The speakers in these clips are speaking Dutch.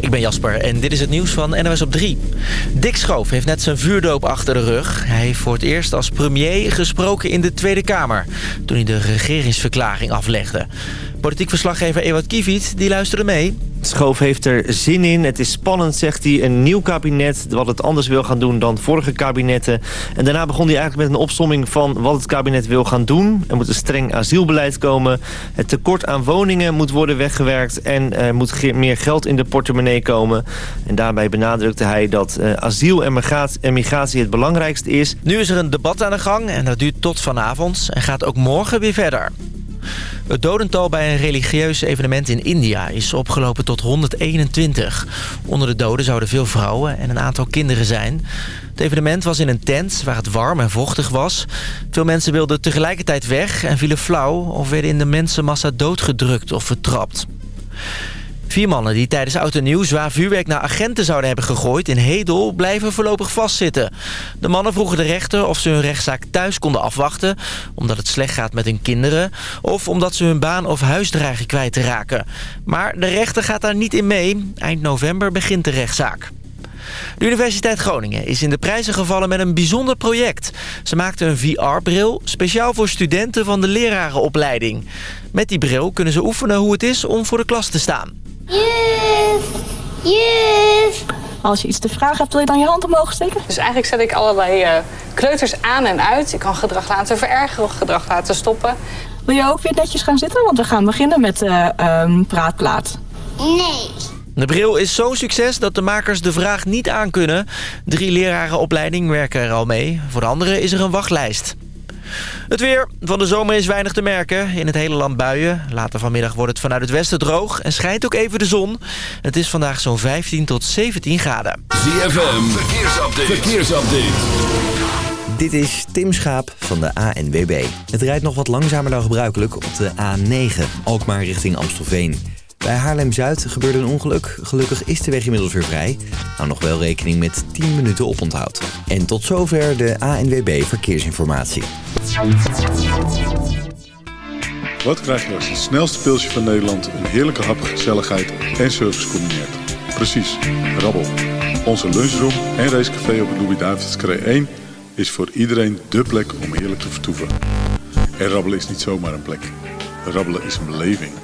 Ik ben Jasper en dit is het nieuws van NOS op 3. Dick Schoof heeft net zijn vuurdoop achter de rug. Hij heeft voor het eerst als premier gesproken in de Tweede Kamer... toen hij de regeringsverklaring aflegde. Politiek verslaggever Ewout Kiviet die luisterde mee. Schoof heeft er zin in. Het is spannend, zegt hij. Een nieuw kabinet wat het anders wil gaan doen dan vorige kabinetten. En daarna begon hij eigenlijk met een opsomming van wat het kabinet wil gaan doen. Er moet een streng asielbeleid komen. Het tekort aan woningen moet worden weggewerkt. En er moet meer geld in de portemonnee komen. En daarbij benadrukte hij dat uh, asiel en migratie, en migratie het belangrijkste is. Nu is er een debat aan de gang en dat duurt tot vanavond. En gaat ook morgen weer verder. Het dodental bij een religieus evenement in India is opgelopen tot 121. Onder de doden zouden veel vrouwen en een aantal kinderen zijn. Het evenement was in een tent waar het warm en vochtig was. Veel mensen wilden tegelijkertijd weg en vielen flauw... of werden in de mensenmassa doodgedrukt of vertrapt. Vier mannen die tijdens Oud Nieuw zwaar vuurwerk naar agenten zouden hebben gegooid in Hedel blijven voorlopig vastzitten. De mannen vroegen de rechter of ze hun rechtszaak thuis konden afwachten, omdat het slecht gaat met hun kinderen, of omdat ze hun baan of huis dreigen kwijt te raken. Maar de rechter gaat daar niet in mee. Eind november begint de rechtszaak. De Universiteit Groningen is in de prijzen gevallen met een bijzonder project. Ze maakten een VR-bril speciaal voor studenten van de lerarenopleiding. Met die bril kunnen ze oefenen hoe het is om voor de klas te staan. Juf, juf. Als je iets te vragen hebt, wil je dan je hand omhoog steken? Dus eigenlijk zet ik allerlei uh, kleuters aan en uit. Je kan gedrag laten verergeren of gedrag laten stoppen. Wil je ook weer netjes gaan zitten? Want we gaan beginnen met uh, um, praatplaat. Nee. De bril is zo'n succes dat de makers de vraag niet aankunnen. Drie lerarenopleiding werken er al mee. Voor de anderen is er een wachtlijst. Het weer. Van de zomer is weinig te merken. In het hele land buien. Later vanmiddag wordt het vanuit het westen droog. En schijnt ook even de zon. Het is vandaag zo'n 15 tot 17 graden. ZFM. Verkeersupdate. Verkeersupdate. Dit is Tim Schaap van de ANWB. Het rijdt nog wat langzamer dan gebruikelijk op de A9. Alkmaar richting Amstelveen. Bij Haarlem-Zuid gebeurde een ongeluk. Gelukkig is de weg inmiddels weer vrij. Nou nog wel rekening met 10 minuten oponthoud. En tot zover de ANWB Verkeersinformatie. Wat krijg je als het snelste pilsje van Nederland... een heerlijke hap, gezelligheid en service combineert? Precies, rabbel. Onze lunchroom en racecafé op de Louis-David's 1... is voor iedereen dé plek om heerlijk te vertoeven. En rabbelen is niet zomaar een plek. Rabbelen is een beleving.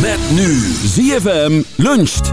Met nu ZFM luncht.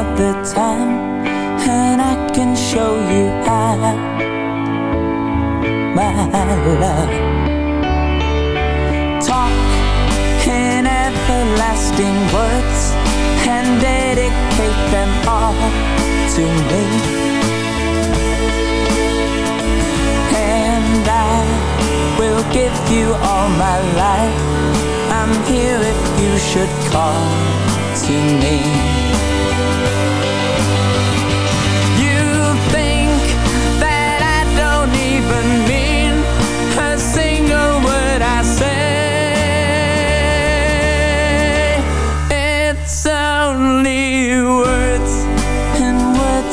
other time, and I can show you how, my love. Talk in everlasting words and dedicate them all to me. And I will give you all my life I'm here if you should call to me.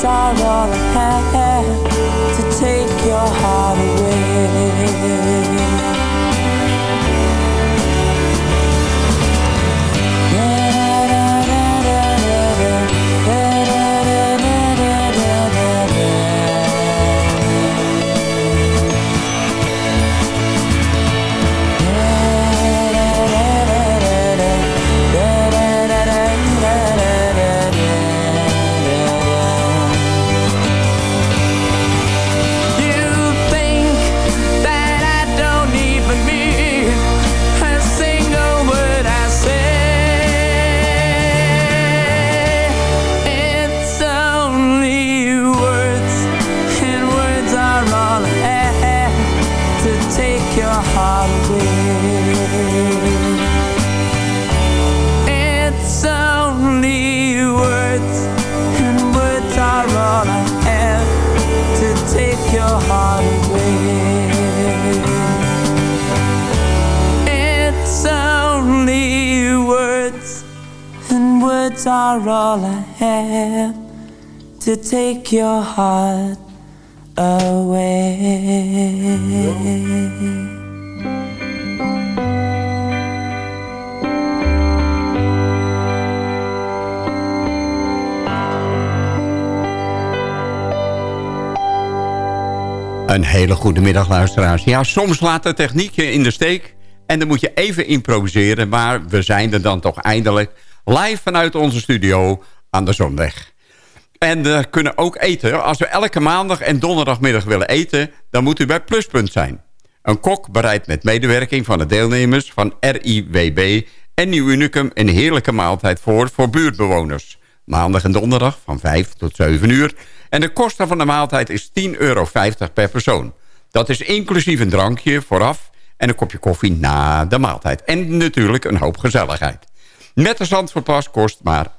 Are all I have are to take your heart away. Een hele goede middag, luisteraars. Ja, soms laat de techniek je in de steek... en dan moet je even improviseren... maar we zijn er dan toch eindelijk live vanuit onze studio aan de Zonweg. En we kunnen ook eten. Als we elke maandag en donderdagmiddag willen eten... dan moet u bij Pluspunt zijn. Een kok bereidt met medewerking van de deelnemers van RIWB... en Nieuw Unicum een heerlijke maaltijd voor voor buurtbewoners. Maandag en donderdag van 5 tot 7 uur. En de kosten van de maaltijd is 10,50 euro per persoon. Dat is inclusief een drankje vooraf en een kopje koffie na de maaltijd. En natuurlijk een hoop gezelligheid. Met de Zandvoortpas kost maar 8,50.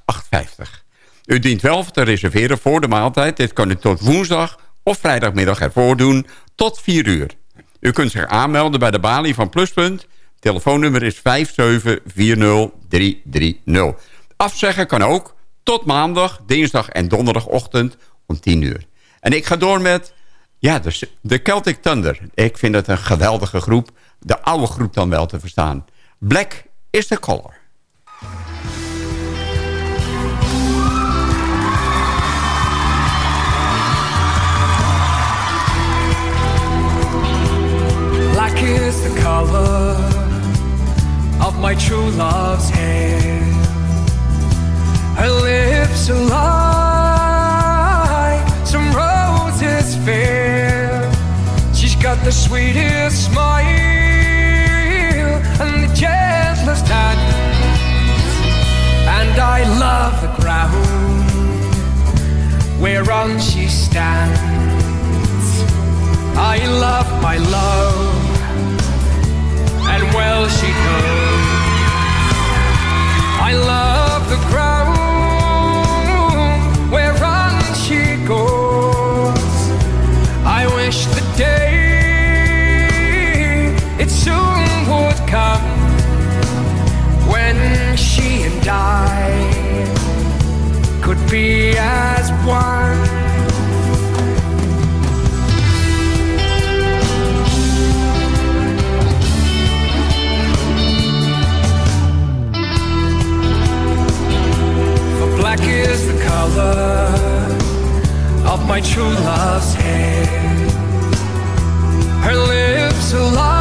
U dient wel te reserveren voor de maaltijd. Dit kan u tot woensdag of vrijdagmiddag ervoor doen tot 4 uur. U kunt zich aanmelden bij de balie van Pluspunt. Telefoonnummer is 5740330. Afzeggen kan ook tot maandag, dinsdag en donderdagochtend om 10 uur. En ik ga door met ja, de, de Celtic Thunder. Ik vind het een geweldige groep. De oude groep dan wel te verstaan. Black is the color. Is the color of my true love's hair. Her lips are like some roses fair. She's got the sweetest smile whereon she stands. I love my love, and well she knows. I love the ground whereon she goes. I wish the day it soon would come when she and I could be one. For black is the color of my true love's hair. Her lips are like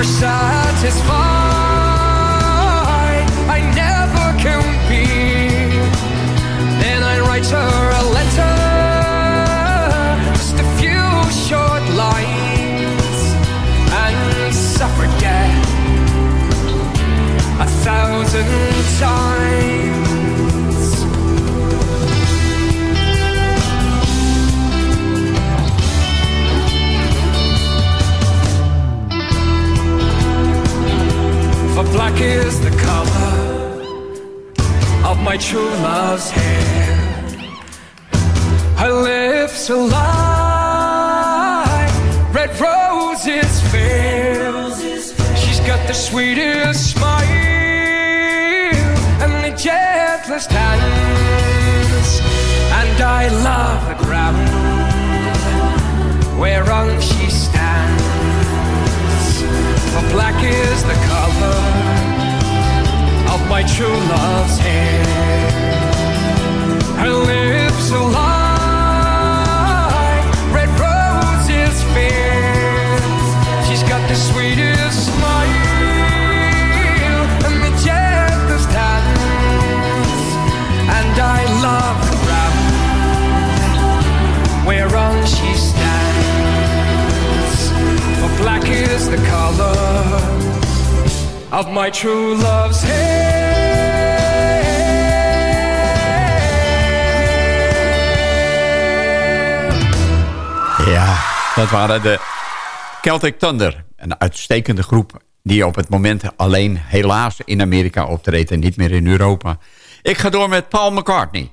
for satisfied true love's hair. Her lips are like red roses fair. She's got the sweetest smile and the gentlest hands. And I love the ground whereon she stands. For black is the color of my true love's hair. Black is the color of my true love's hair. Dat waren de Celtic Thunder. Een uitstekende groep die op het moment alleen helaas in Amerika optreedt en niet meer in Europa. Ik ga door met Paul McCartney.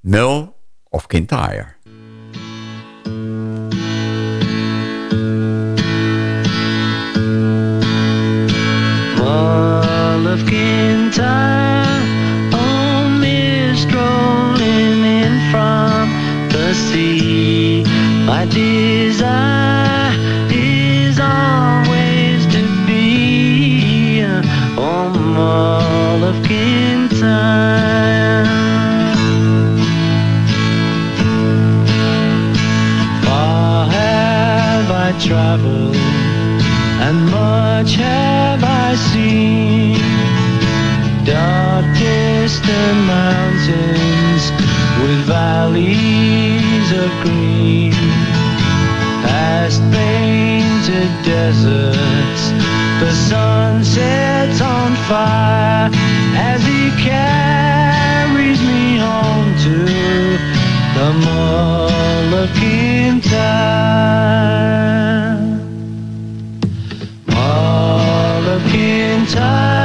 Mill of Kintyre. Of Kintyre, and much have I seen. Dark distant mountains with valleys of green. Past painted deserts, the sun sets on fire as he carries me home to the mall of Kintyre,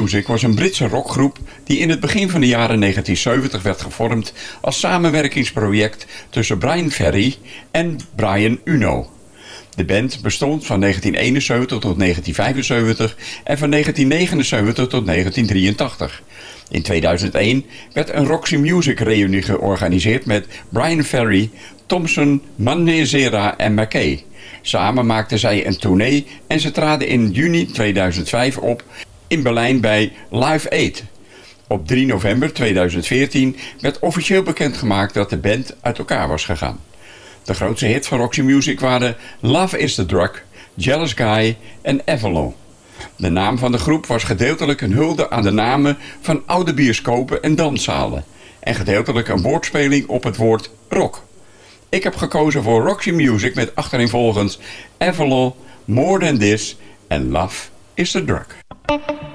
Music was een Britse rockgroep die in het begin van de jaren 1970 werd gevormd als samenwerkingsproject tussen Brian Ferry en Brian Uno. De band bestond van 1971 tot 1975 en van 1979 tot 1983. In 2001 werd een Roxy Music reunie georganiseerd met Brian Ferry, Thompson, Manezera en McKay. Samen maakten zij een tournee en ze traden in juni 2005 op in Berlijn bij Live Aid. Op 3 november 2014 werd officieel bekendgemaakt dat de band uit elkaar was gegaan. De grootste hits van Roxy Music waren Love is the Drug, Jealous Guy en Avalon. De naam van de groep was gedeeltelijk een hulde aan de namen van oude bioscopen en danszalen. En gedeeltelijk een woordspeling op het woord rock. Ik heb gekozen voor Roxy Music met achtereenvolgens Avalon, More Than This en Love is the Drug.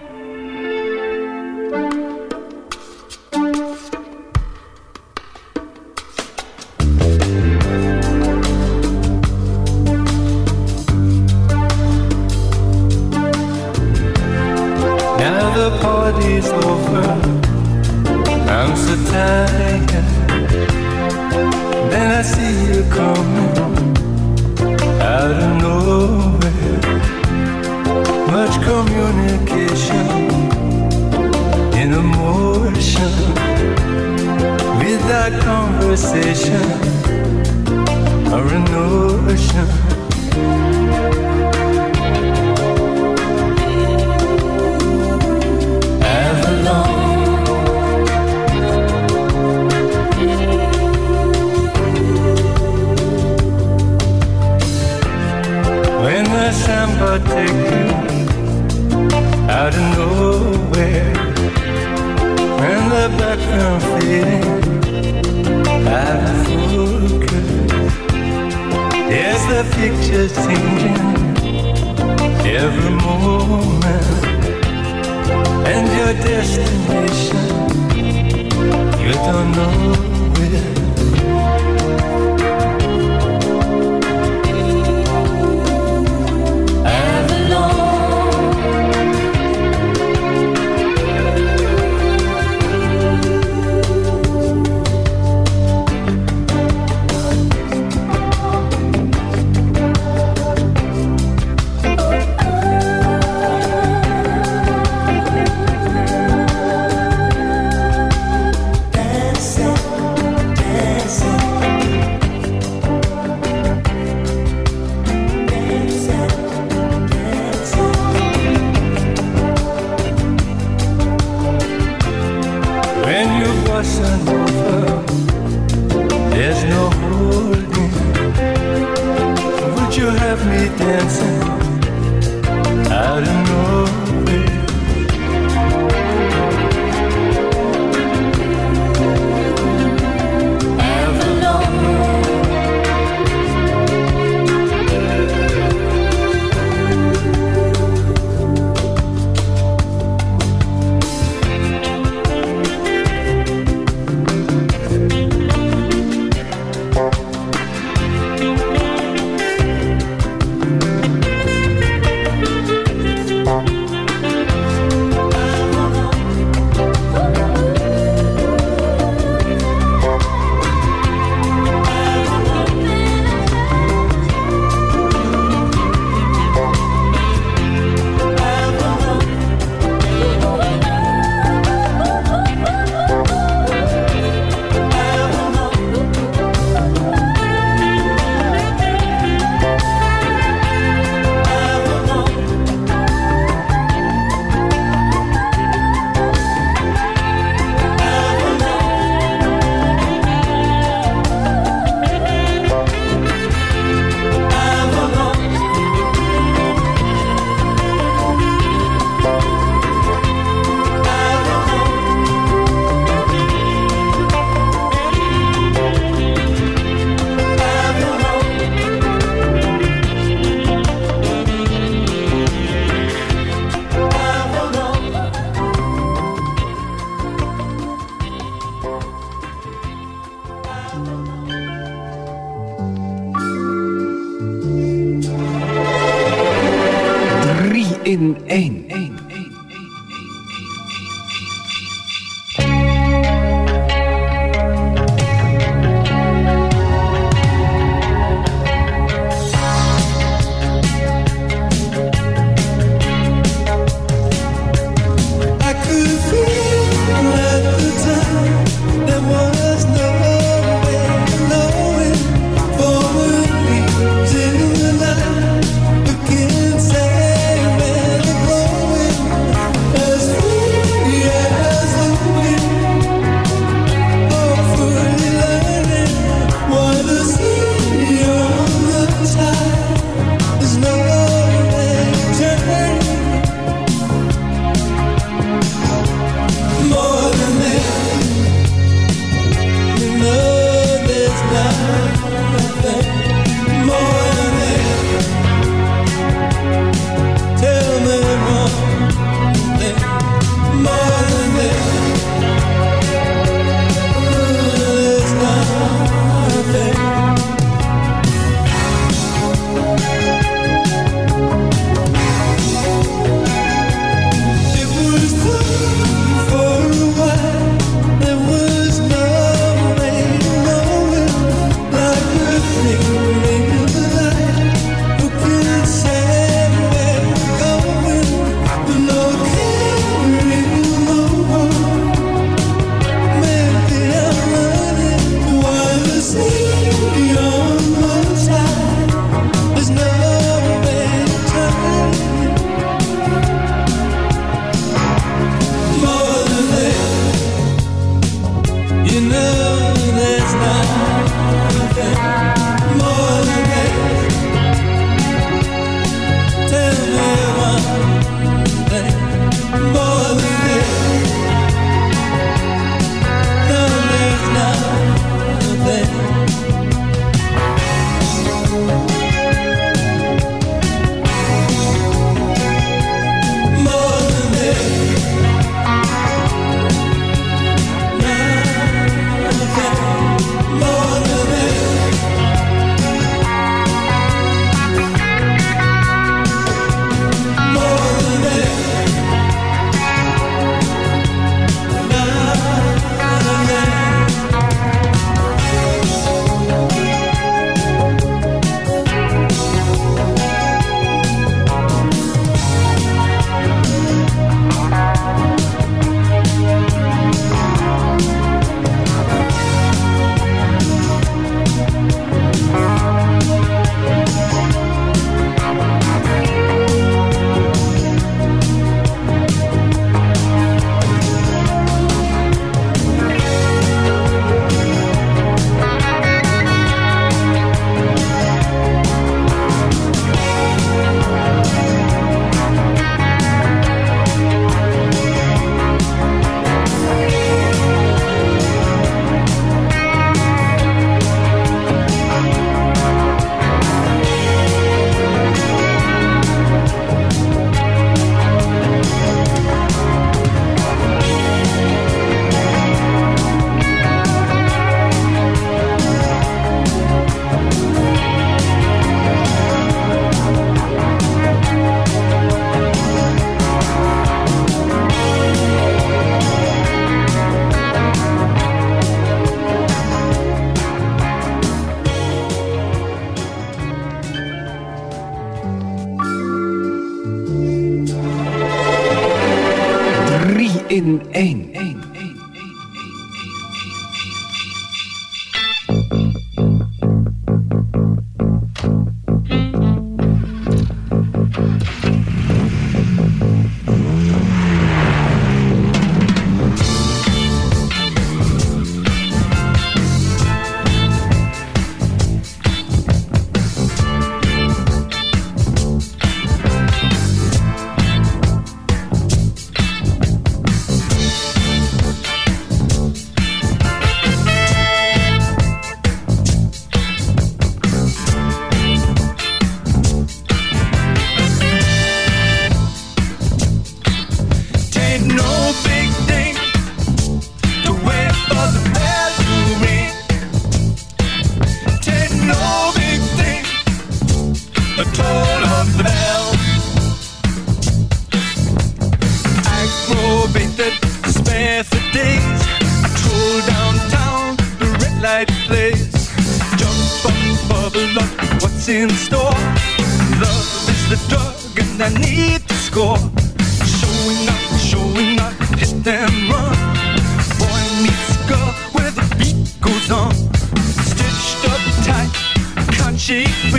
cheek.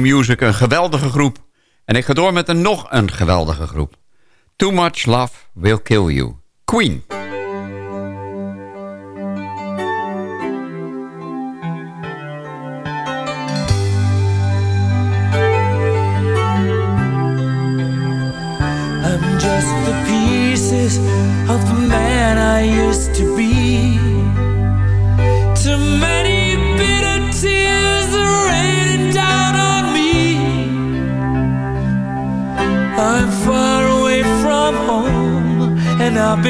Music, een geweldige groep. En ik ga door met een nog een geweldige groep. Too Much Love Will Kill You, Queen.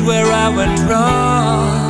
where I went wrong.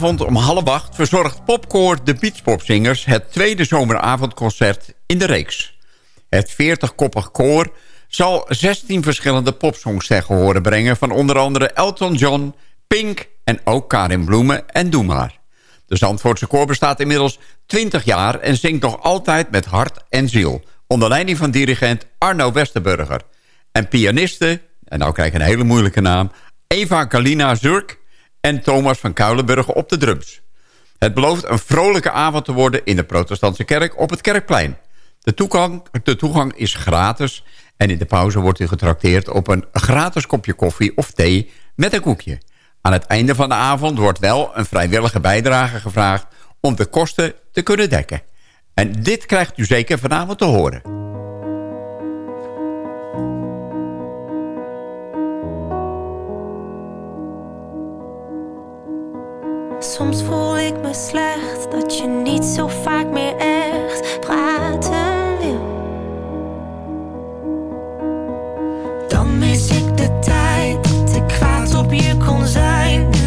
Vanavond om half acht verzorgt Popcore de Beachpopzingers... het tweede zomeravondconcert in de reeks. Het 40-koppig koor zal 16 verschillende popsongs tegen horen brengen... van onder andere Elton John, Pink en ook Karin Bloemen en Doe Maar. De Zandvoortse koor bestaat inmiddels 20 jaar... en zingt nog altijd met hart en ziel... onder leiding van dirigent Arno Westerburger. En pianisten, en nou krijg ik een hele moeilijke naam... Eva Kalina Zurk en Thomas van Kuilenburg op de drums. Het belooft een vrolijke avond te worden in de protestantse kerk op het Kerkplein. De toegang, de toegang is gratis en in de pauze wordt u getrakteerd op een gratis kopje koffie of thee met een koekje. Aan het einde van de avond wordt wel een vrijwillige bijdrage gevraagd om de kosten te kunnen dekken. En dit krijgt u zeker vanavond te horen. Soms voel ik me slecht dat je niet zo vaak meer echt praten wil. Dan mis ik de tijd dat ik kwaad op je kon zijn.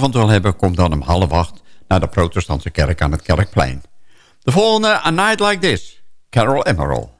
wil hebben... kom dan om half acht naar de protestantse kerk aan het Kerkplein. De volgende, A Night Like This, Carol Emerald.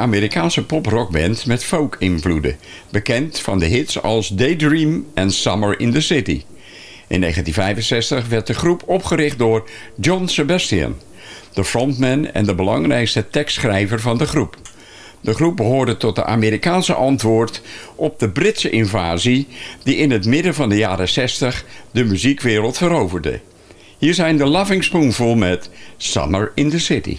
Amerikaanse poprockband met folk-invloeden, bekend van de hits als Daydream en Summer in the City. In 1965 werd de groep opgericht door John Sebastian, de frontman en de belangrijkste tekstschrijver van de groep. De groep behoorde tot de Amerikaanse antwoord op de Britse invasie die in het midden van de jaren 60 de muziekwereld veroverde. Hier zijn de Loving Spoonful met Summer in the City.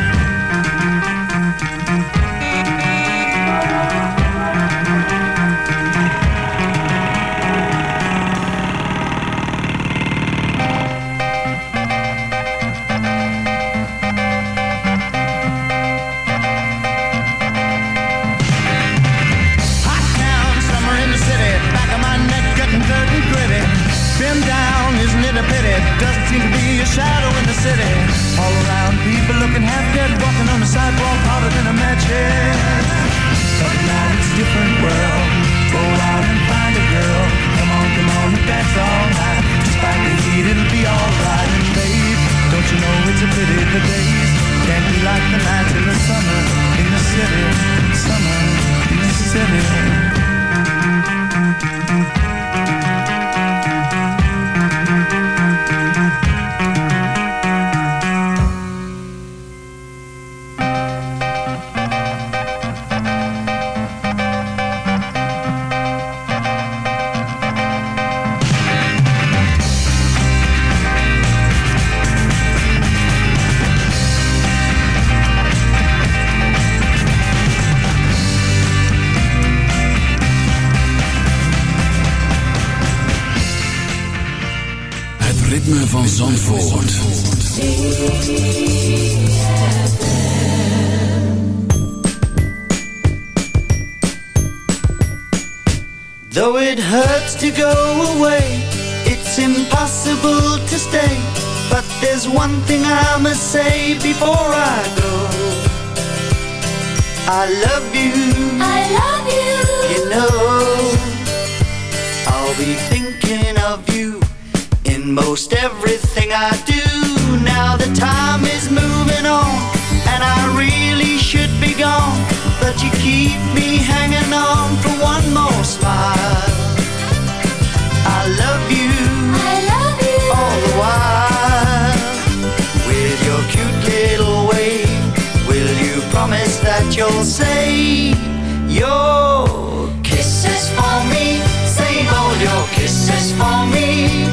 One thing I must say before I go. I love you. I love you. You know, I'll be thinking of you in most everything I do. Now the time is moving on, and I really should be gone. But you keep me hanging on for one more smile. You'll save your kisses for me? Save all your kisses for me.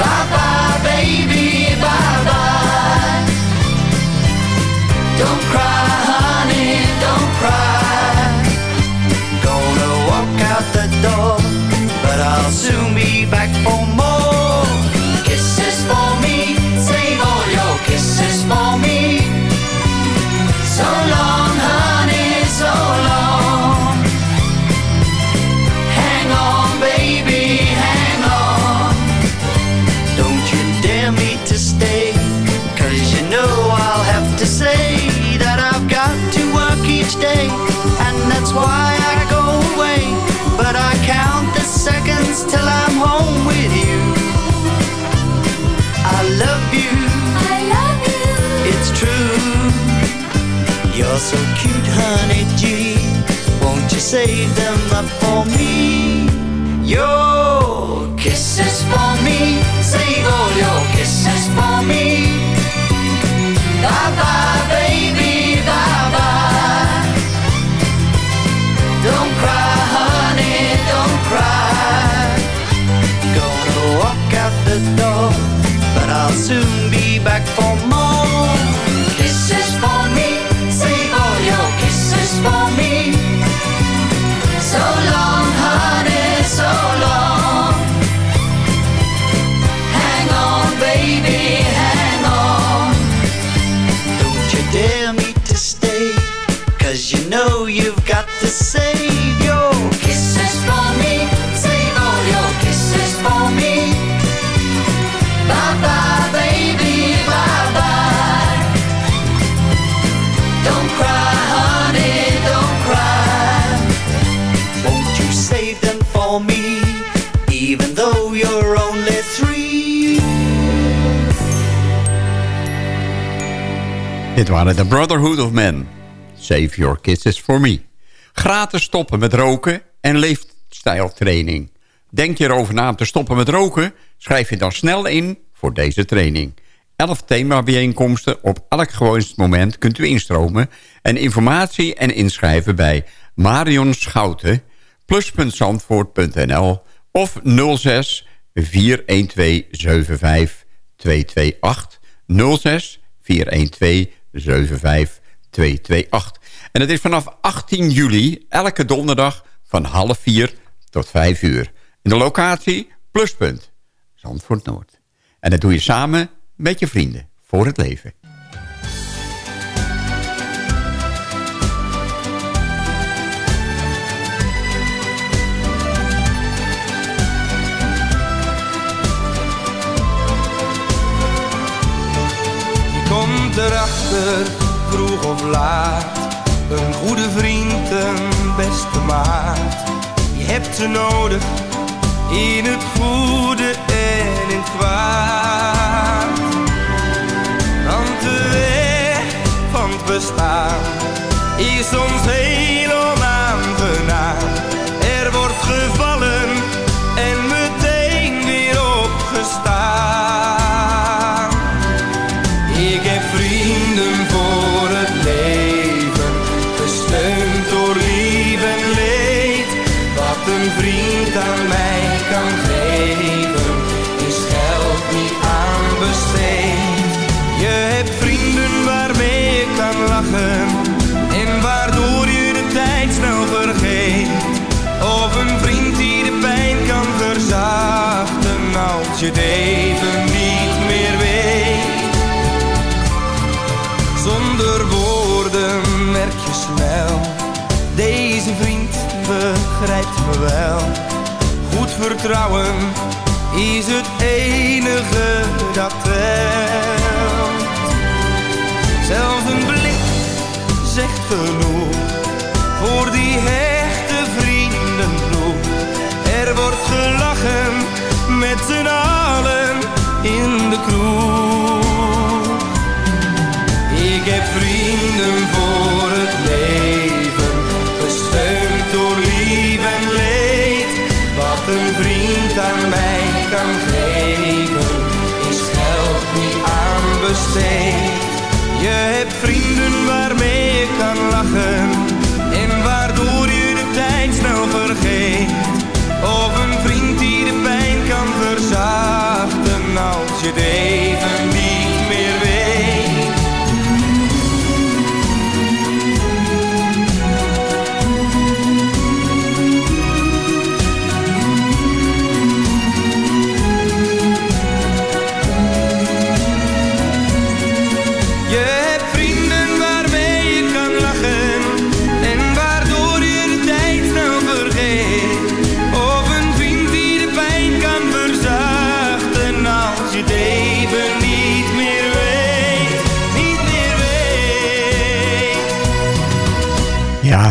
Bye bye, baby, bye bye. Don't cry, till I'm home with you. I love you. I love you. It's true. You're so cute, honey G. Won't you save them up for me? Your kisses for me. Save all your kisses for me. I'll soon be back for Dit waren de Brotherhood of Men. Save your kisses for me. Gratis stoppen met roken en leefstijltraining. Denk je erover na om te stoppen met roken? Schrijf je dan snel in voor deze training. Elf themabijeenkomsten op elk gewoonst moment kunt u instromen... en informatie en inschrijven bij Marion Schouten... plus.zandvoort.nl of 06 412 75 228 06 412 75 228. En het is vanaf 18 juli elke donderdag van half 4 tot 5 uur. In de locatie Pluspunt, Zandvoort Noord. En dat doe je samen met je vrienden voor het leven. Erachter, vroeg of laat. Een goede vriend, een beste maat. Je hebt ze nodig, in het goede en in het kwaad. Want de weg van het bestaan is soms heel je het even niet meer weet. Zonder woorden merk je snel Deze vriend begrijpt me wel. Goed vertrouwen is het enige dat telt. Zelfs een blik zegt genoeg Voor die hechte vriendenploeg Er wordt gelachen met z'n in de kroeg ik heb vrienden voor het leven, gesteund door lief en leed. Wat een vriend aan mij kan geven, is geld niet aan besteed.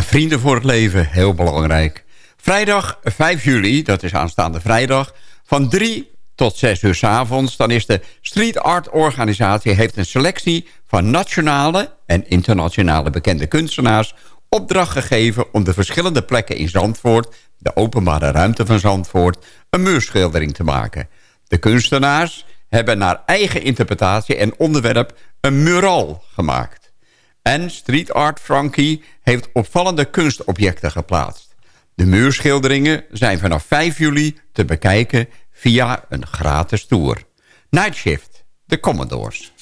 Vrienden voor het leven, heel belangrijk. Vrijdag 5 juli, dat is aanstaande vrijdag, van 3 tot 6 uur s avonds. Dan is de Street Art Organisatie heeft een selectie van nationale en internationale bekende kunstenaars opdracht gegeven om de verschillende plekken in Zandvoort, de openbare ruimte van Zandvoort, een muurschildering te maken. De kunstenaars hebben naar eigen interpretatie en onderwerp een mural gemaakt. En Street Art Frankie heeft opvallende kunstobjecten geplaatst. De muurschilderingen zijn vanaf 5 juli te bekijken via een gratis tour. Night Shift, de Commodores.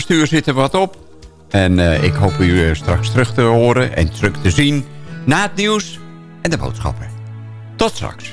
Stuur uur zit er wat op. En eh, ik hoop u eh, straks terug te horen en terug te zien na het nieuws en de boodschappen. Tot straks.